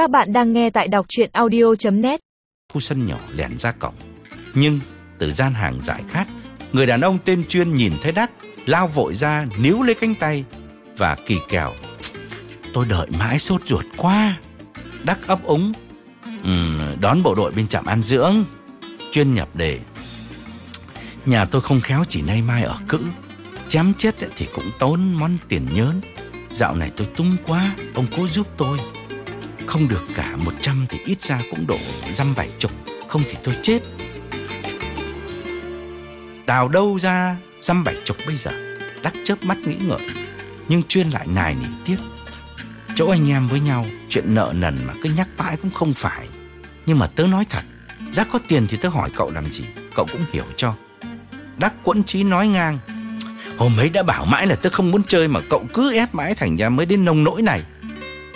Các bạn đang nghe tại đọc chuyện audio.net khu sân nhỏ lẻn ra cổng. Nhưng từ gian hàng giải khát, người đàn ông tên Chuyên nhìn thấy Đắc, lao vội ra níu lấy cánh tay và kỳ kèo. Tôi đợi mãi sốt ruột quá. Đắc ấp úng. "Ừm, đón bộ đội bên trạm an dưỡng. Chuyên nhập đề. Nhà tôi không khéo chỉ nay mai ở cữ. Chém chết thì cũng tốn món tiền nhớn. Dạo này tôi tung quá, ông cố giúp tôi. Không được cả 100 thì ít ra cũng độ dăm bảy chục. Không thì tôi chết. Đào đâu ra dăm bảy chục bây giờ? Đắc chớp mắt nghĩ ngợi. Nhưng chuyên lại nài nỉ tiếp. Chỗ anh em với nhau, Chuyện nợ nần mà cứ nhắc mãi cũng không phải. Nhưng mà tớ nói thật, Giá có tiền thì tớ hỏi cậu làm gì, Cậu cũng hiểu cho. Đắc quẫn trí nói ngang, Hôm ấy đã bảo mãi là tớ không muốn chơi Mà cậu cứ ép mãi thành ra mới đến nông nỗi này.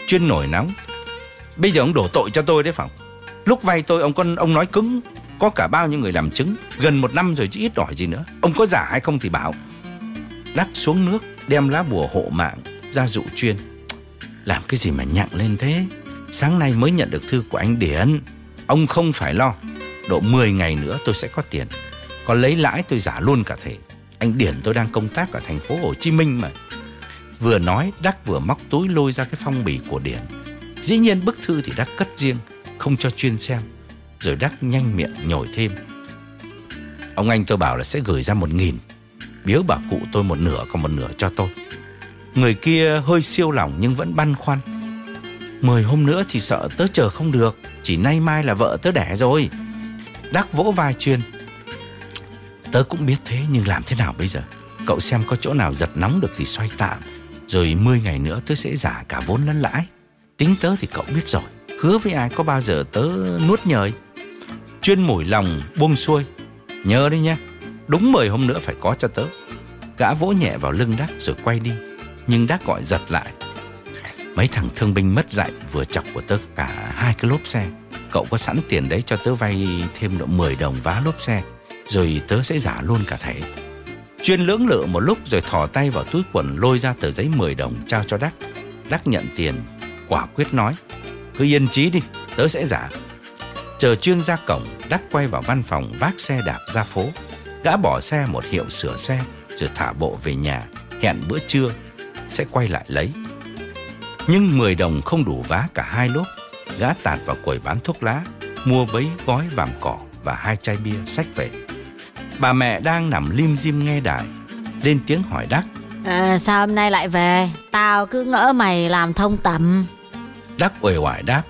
Chuyên nổi nóng Bây giờ ông đổ tội cho tôi đấy Phòng Lúc vay tôi, ông con ông nói cứng. Có cả bao nhiêu người làm chứng. Gần một năm rồi chứ ít đòi gì nữa. Ông có giả hay không thì bảo. Đắp xuống nước, đem lá bùa hộ mạng ra dụ chuyên. Làm cái gì mà nhặng lên thế? Sáng nay mới nhận được thư của anh Điển. Ông không phải lo. Độ 10 ngày nữa tôi sẽ có tiền. Còn lấy lãi tôi giả luôn cả thể Anh Điển tôi đang công tác ở thành phố Hồ Chí Minh mà. Vừa nói, Đắc vừa móc túi lôi ra cái phong bì của Điển. Dĩ nhiên bức thư thì Đắc cất riêng, Không cho chuyên xem, Rồi Đắc nhanh miệng nhồi thêm. Ông anh tôi bảo là sẽ gửi ra một nghìn, Biếu bà cụ tôi một nửa Còn một nửa cho tôi. Người kia hơi siêu lòng nhưng vẫn băn khoăn. Mười hôm nữa thì sợ tớ chờ không được, Chỉ nay mai là vợ tớ đẻ rồi. Đắc vỗ vai chuyên. Tớ cũng biết thế nhưng làm thế nào bây giờ? Cậu xem có chỗ nào giật nóng được thì xoay tạm, Rồi 10 ngày nữa tớ sẽ giả cả vốn lẫn lãi. Tính tớ thì cậu biết rồi. Hứa với ai có bao giờ tớ nuốt nhời Chuyên mùi lòng buông xuôi. Nhớ đi nha. Đúng 10 hôm nữa phải có cho tớ. Gã vỗ nhẹ vào lưng Đắc rồi quay đi. Nhưng Đắc gọi giật lại. Mấy thằng thương binh mất dạy Vừa chọc của tớ cả hai cái lốp xe. Cậu có sẵn tiền đấy cho tớ vay thêm độ 10 đồng vá lốp xe, Rồi tớ sẽ giả luôn cả thẻ Chuyên lưỡng lự một lúc rồi thò tay vào túi quần lôi ra tờ giấy 10 đồng trao cho Đắc Đắc nhận tiền quả quyết nói Cứ yên trí đi, tớ sẽ giả. Chờ chuyên ra cổng Đắc quay vào văn phòng vác xe đạp ra phố Gã bỏ xe một hiệu sửa xe Rồi thả bộ về nhà Hẹn bữa trưa Sẽ quay lại lấy. Nhưng 10 đồng không đủ vá cả hai lốp Gã tạt vào quầy bán thuốc lá Mua bấy gói vàm cỏ Và hai chai bia sách về. Bà mẹ đang nằm lim dim nghe đài Lên tiếng hỏi Đắc À, sao hôm nay lại về? Tao cứ ngỡ mày làm thông tầm. Đắc uể oải đáp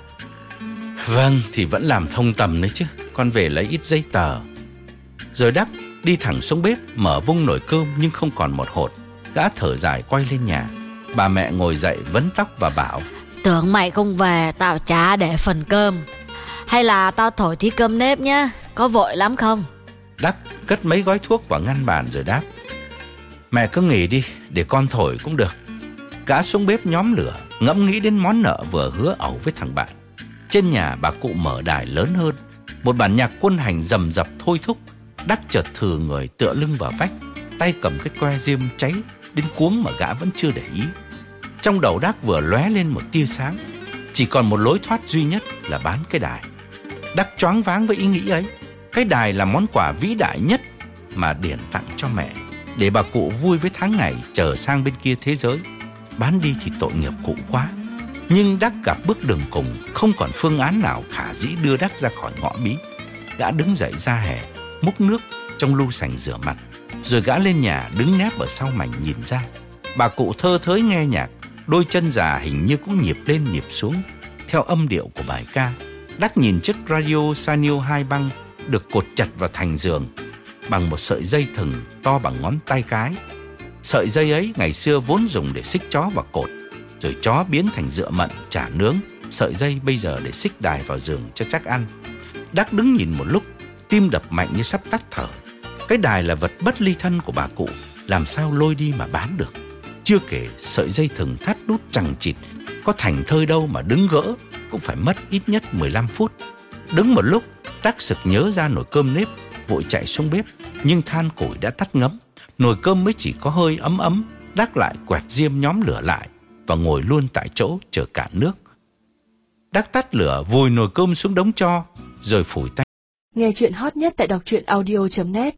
Vâng thì vẫn làm thông tầm đấy chứ Con về lấy ít giấy tờ Rồi Đắc đi thẳng xuống bếp Mở vung nồi cơm nhưng không còn một hột Gã thở dài quay lên nhà Bà mẹ ngồi dậy vấn tóc và bảo Tưởng mày không về, tao chả để phần cơm. Hay là tao thổi tí cơm nếp nhá, có vội lắm không? Đắc cất mấy gói thuốc vào ngăn bàn rồi đáp Mẹ cứ nghỉ đi, Để con thổi cũng được. Gã xuống bếp nhóm lửa, Ngẫm nghĩ đến món nợ vừa hứa ẩu với thằng bạn. Trên nhà bà cụ mở đài lớn hơn. Một bản nhạc quân hành rầm rập thôi thúc, Đắc chợt thừa người tựa lưng vào vách, Tay cầm cái que diêm cháy Đến cuống mà gã vẫn chưa để ý. Trong đầu Đắc vừa lóe lên một tia sáng, Chỉ còn một lối thoát duy nhất là bán cái đài. Đắc choáng váng với ý nghĩ ấy, Cái đài là món quà vĩ đại nhất Mà Điển tặng cho mẹ để bà cụ vui với tháng ngày trở sang bên kia thế giới. Bán đi thì tội nghiệp cụ quá. Nhưng Đắc gặp bước đường cùng, không còn phương án nào khả dĩ đưa Đắc ra khỏi ngõ bí. Gã đứng dậy ra hè, múc nước trong lu sành rửa mặt. Rồi gã lên nhà đứng nép ở sau mảnh nhìn ra. Bà cụ thơ thới nghe nhạc, đôi chân già hình như cũng nhịp lên nhịp xuống, theo âm điệu của bài ca. Đắc nhìn chiếc radio Sanyo hai băng được cột chặt vào thành giường bằng một sợi dây thừng to bằng ngón tay cái. Sợi dây ấy ngày xưa vốn dùng để xích chó vào cột, rồi chó biến thành dựa mận, chả nướng. Sợi dây bây giờ để xích đài vào giường cho chắc ăn. Đắc đứng nhìn một lúc, tim đập mạnh như sắp tắt thở. Cái đài là vật bất ly thân của bà cụ, làm sao lôi đi mà bán được. Chưa kể sợi dây thừng thắt đút chẳng chịt, có thành thơi đâu mà đứng gỡ, cũng phải mất ít nhất 15 phút. Đứng một lúc, Đắc sực nhớ ra nồi cơm nếp, vội chạy xuống bếp. Nhưng than củi đã tắt ngấm. Nồi cơm mới chỉ có hơi ấm ấm đắc lại quẹt diêm nhóm lửa lại và ngồi luôn tại chỗ chờ cạn nước. Đắc tắt lửa, vùi nồi cơm xuống đống cho, Rồi phủi tay. Nghe chuyện hot nhất tại đọc truyện audio.net